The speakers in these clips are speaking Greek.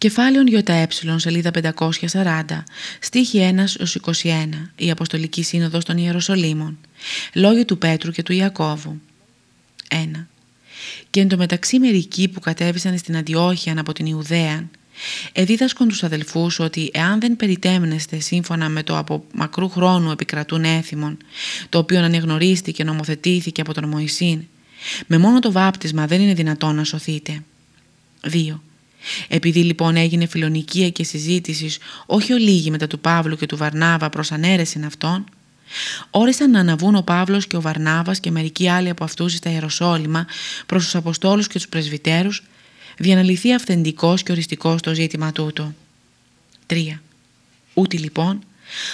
Κεφάλαιον ΙΕ, σελίδα 540, στίχη 1 21, η Αποστολική Σύνοδος των Ιεροσολύμων, λόγοι του Πέτρου και του Ιακώβου. 1. Και εν τω μεταξύ μερικοί που κατέβησαν στην Αντιόχεια από την Ιουδαία, εδίδασκον τους αδελφούς ότι εάν δεν περιτέμνεστε σύμφωνα με το από μακρού χρόνου επικρατούν έθιμον, το οποίο ανεγνωρίστηκε και νομοθετήθηκε από τον Μωυσήν, με μόνο το βάπτισμα δεν είναι δυνατόν να σωθείτε. 2. Επειδή λοιπόν έγινε φιλονικία και συζήτησης όχι ολίγη μετά του Παύλου και του Βαρνάβα προς ανέρεση αυτών, όρισαν να αναβούν ο Παύλος και ο Βαρνάβας και μερικοί άλλοι από αυτούς στα Ιεροσόλυμα προς τους Αποστόλους και τους Πρεσβυτέρους για να λυθεί αυθεντικός και οριστικός το ζήτημα τούτο. 3. Ούτι λοιπόν,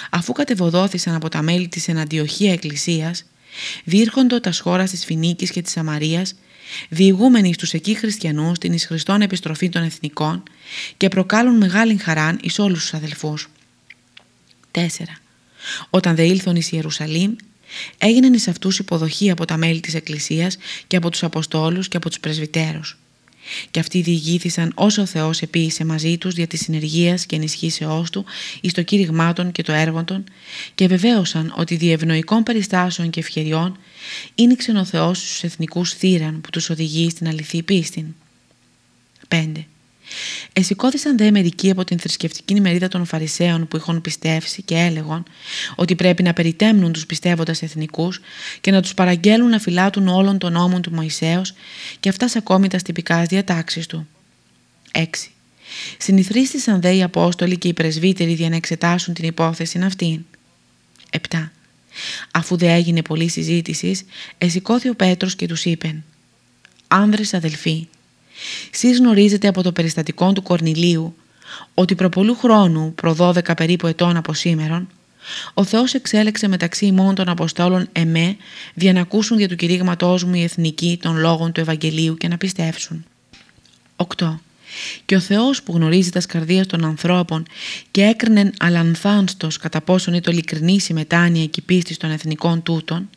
αφού κατεβοδόθησαν από τα μέλη της εναντιοχία εκκλησίας, διήρχοντο τα σχόρα της Φινίκης και της Σαμαρίας διηγούμενοι στους εκεί χριστιανούς την εις Χριστόν επιστροφή των εθνικών και προκάλουν μεγάλη χαράν εις όλους τους αδελφούς. 4. Όταν δε ήλθον εις Ιερουσαλήμ, έγιναν εις αυτούς υποδοχή από τα μέλη της Εκκλησίας και από τους Αποστόλους και από τους Πρεσβυτέρους. Και αυτοί διηγήθησαν όσο ο Θεός επίησε μαζί τους δια της συνεργίας και ενισχύσεώς του εις το κήρυγμά των και το έργο των και βεβαίωσαν ότι διευνοϊκών περιστάσεων και ευκαιριών είναι ο Θεός στους εθνικούς θύραν που τους οδηγεί στην αληθή πίστη. 5. Εσηκώθησαν δε μερικοί από την θρησκευτική μερίδα των Φαρισαίων που είχαν πιστεύσει και έλεγαν ότι πρέπει να περιτέμνουν τους πιστεύοντας εθνικούς και να τους παραγγέλουν να φυλάτουν όλων των νόμων του Μωυσέως και αυτάς ακόμη τας τυπικάς διατάξεις του. 6. Συνηθρίστησαν δε οι Απόστολοι και οι πρεσβύτεροι για να εξετάσουν την υπόθεση αυτή. 7. Αφού δε έγινε πολλή συζήτησης, εσηκώθη ο Πέτρος και τους είπε «Άνδρες αδελφοί, Σεις γνωρίζετε από το περιστατικό του Κορνηλίου ότι προπολού χρόνου, προ 12 περίπου ετών από σήμερον, ο Θεός εξέλεξε μεταξύ ημών των Αποστόλων εμέ για να ακούσουν για του κηρύγματός μου οι εθνικοί των λόγων του Ευαγγελίου και να πιστεύσουν. 8. Και ο Θεός που γνωρίζει τα σκαρδία των ανθρώπων και έκρινε αλανθάνστος κατά πόσον είναι το ειλικρινή συμμετάνεια και πίστη των εθνικών τούτων,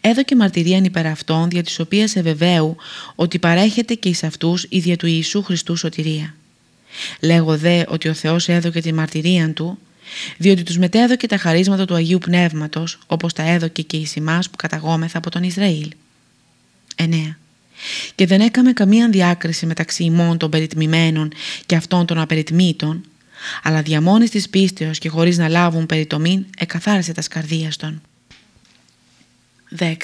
Έδωκε μαρτυρίαν υπέρ αυτών, δια της οποίας ευεβαίου ότι παρέχεται και εις αυτούς η δια του Ιησού Χριστού σωτηρία. Λέγω δε ότι ο Θεός έδωκε τη μαρτυρία Του, διότι τους μετέδωκε τα χαρίσματα του Αγίου Πνεύματος, όπως τα έδωκε και εις εμάς που καταγόμεθα από τον Ισραήλ. 9. Και δεν έκαμε καμία διάκριση μεταξύ ημών των περιτμημένων και αυτών των απεριτμήτων, αλλά διαμόνης της πίστεως και χωρίς να λάβουν περιτομήν εκαθάρισε τα σκαρδίας των. 10.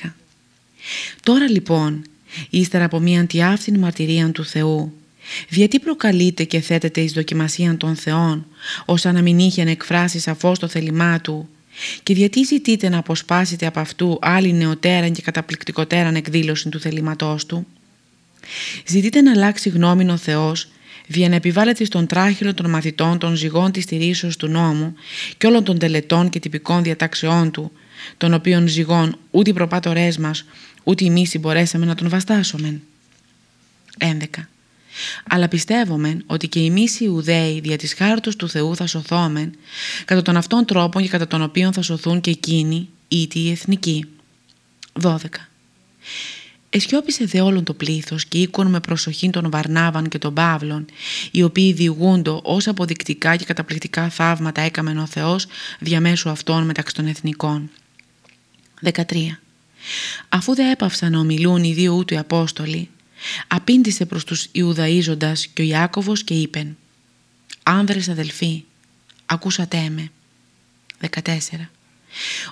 Τώρα λοιπόν, ύστερα από μια αντιάφθηνη μαρτυρία του Θεού, γιατί προκαλείτε και θέτετε εις δοκιμασία των Θεών, όσα να μην είχε να εκφράσει σαφώς το θέλημά Του, και γιατί ζητείτε να αποσπάσετε από αυτού άλλη νεωτέραν και καταπληκτικότεραν εκδήλωση του θελήματός Του; Ζητείτε να αλλάξει γνώμη ο Θεός, δια να επιβάλλεται στον τράχυλο των μαθητών των ζυγών της στηρίσεως του νόμου και όλων των τελετών και τυπικών διατάξεών Του, των οποίων ζυγών ούτε οι προπάτορές μας, ούτε εμείς μπορέσαμε να τον βαστάσουμε. 11. Αλλά πιστεύουμε ότι και εμείς οι Ιουδαίοι δια της χάρτος του Θεού θα σωθόμεν κατά τον αυτόν τρόπο και κατά τον οποίο θα σωθούν και εκείνοι ήτι οι εθνικοί. 12. Εσιώπησε δε όλον το πλήθος και οίκον με προσοχή των Βαρνάβαν και των Παύλων, οι οποίοι διηγούντο ως αποδεικτικά και καταπληκτικά θαύματα έκαμεν ο Θεός διαμέσου αυτών μεταξύ των εθνικών. 13. Αφού δεν έπαυσαν να ομιλούν οι δύο ούτου οι Απόστολοι, απήντησε προς τους Ιουδαΐζοντας και ο Ιάκωβος και είπεν «Άνδρες αδελφοί, ακούσατε με». 14.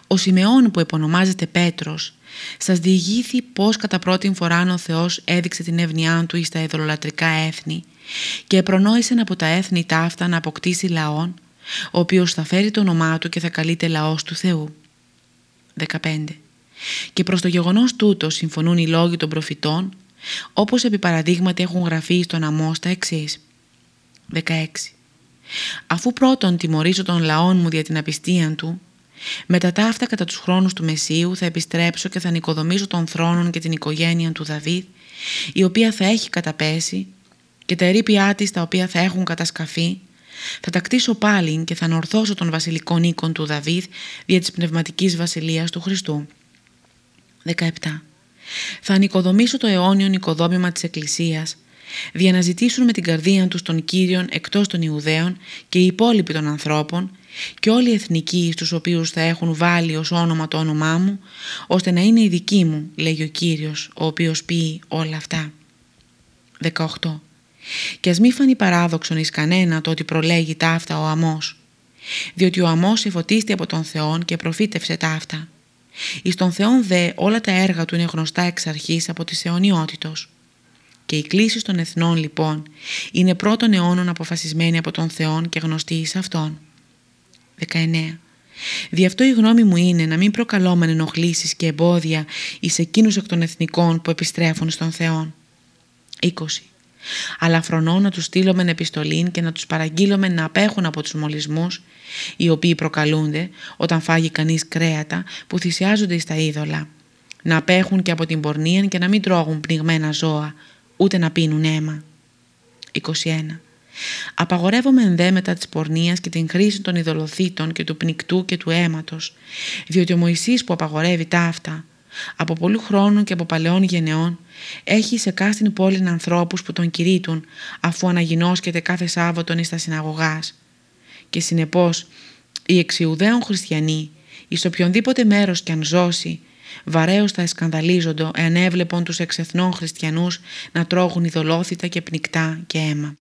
Ο Σιμεών που επωνομάζεται Πέτρος σας διηγήθη πως κατά πρώτη φορά ο Θεός έδειξε την εύνοιά του εις τα ειδωλολατρικά έθνη και προνόησε από τα έθνη ταύτα να αποκτήσει λαόν ο οποίος θα φέρει το όνομά του και θα καλείται λαός του Θεού. 15. Και προς το γεγονός τούτο συμφωνούν οι λόγοι των προφητών, όπως επί παραδείγματι έχουν γραφεί στον Αμώς τα εξής. 16. Αφού πρώτον τιμωρήσω τον λαόν μου δια την απιστία του, μετά τα αυτά κατά τους χρόνους του Μεσίου θα επιστρέψω και θα νοικοδομήσω τον θρόνο και την οικογένεια του Δαβίδ, η οποία θα έχει καταπέσει και τα ερήπια της τα οποία θα έχουν κατασκαφεί θα τα κτίσω πάλι και θα ανορθώσω τον βασιλικό οίκον του Δαβίδ δια της πνευματικής βασιλείας του Χριστού. 17. Θα ανοικοδομήσω το αιώνιο νοικοδόμημα της Εκκλησίας διαναζητήσουν με την καρδία τους τον Κύριον εκτός των Ιουδαίων και οι υπόλοιποι των ανθρώπων και όλοι οι εθνικοί στους οποίους θα έχουν βάλει ως όνομα το όνομά μου, ώστε να είναι οι δικοί μου, λέγει ο Κύριος, ο οποίος πει όλα αυτά. 18. Και ας μη φανεί παράδοξον εις κανένα το ότι προλέγει ταύτα ο αμός, διότι ο αμός εφωτίστη από τον Θεόν και προφήτευσε ταύτα. Εις τον Θεόν δε όλα τα έργα του είναι γνωστά εξ αρχής από της αιωνιότητος. Και η κλίση των εθνών λοιπόν είναι πρώτων αιώνων αποφασισμένη από τον Θεόν και γνωστή εις Αυτόν. 19. Δι' αυτό η γνώμη μου είναι να μην προκαλώμεν ενοχλήσεις και εμπόδια εις εκείνους εκ των εθνικών που επιστρέφουν στον Θεό. 20. Αλλά φρονώ να τους στείλομεν επιστολήν και να τους παραγγείλομεν να απέχουν από τους μολυσμούς οι οποίοι προκαλούνται όταν φάγει κανείς κρέατα που θυσιάζονται εις τα είδωλα. Να απέχουν και από την πορνεία και να μην τρώγουν πνιγμένα ζώα, ούτε να πίνουν αίμα. 21. Απαγορεύομαι δε μετά της πορνείας και την χρήση των ειδωλοθήτων και του πνικτού και του αίματος, διότι ο Μωυσής που απαγορεύει τα αυτά, από πολλού χρόνου και από παλαιών γενεών, έχει σε κάστην πόλη ανθρώπους που τον κηρύττουν, αφού αναγινώσκεται κάθε Σάββατον εις τα συναγωγάς. Και συνεπώς, οι εξιουδαίων χριστιανοί, εις οποιονδήποτε μέρος κι αν ζώσει, βαρέως θα εσκανδαλίζοντο εάν έβλεπον τους εξεθνών χριστιανούς να τρώγουν ειδωλόθητα και πνικτά και αίμα.